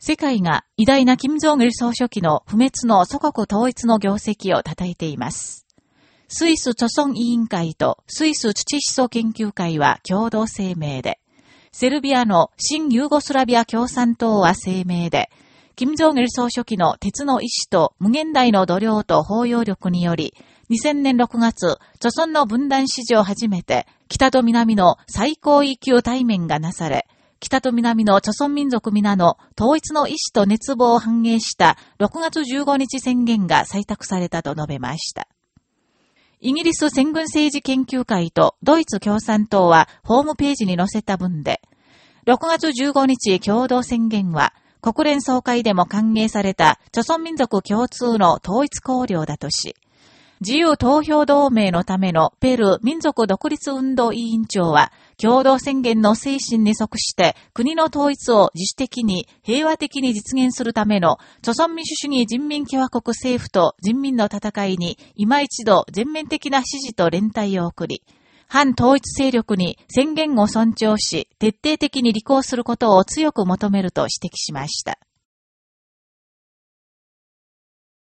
世界が偉大な金正義総書記の不滅の祖国統一の業績を称えています。スイス著村委員会とスイス土思想研究会は共同声明で、セルビアの新ユーゴスラビア共産党は声明で、金正義総書記の鉄の意志と無限大の度量と包容力により、2000年6月、著村の分断史上初めて、北と南の最高位級対面がなされ、北と南の著村民族皆の統一の意志と熱望を反映した6月15日宣言が採択されたと述べました。イギリス戦軍政治研究会とドイツ共産党はホームページに載せた文で、6月15日共同宣言は国連総会でも歓迎された著村民族共通の統一綱領だとし、自由投票同盟のためのペルー民族独立運動委員長は、共同宣言の精神に即して国の統一を自主的に平和的に実現するための、著存民主主義人民共和国政府と人民の戦いに今一度全面的な支持と連帯を送り、反統一勢力に宣言を尊重し、徹底的に履行することを強く求めると指摘しました。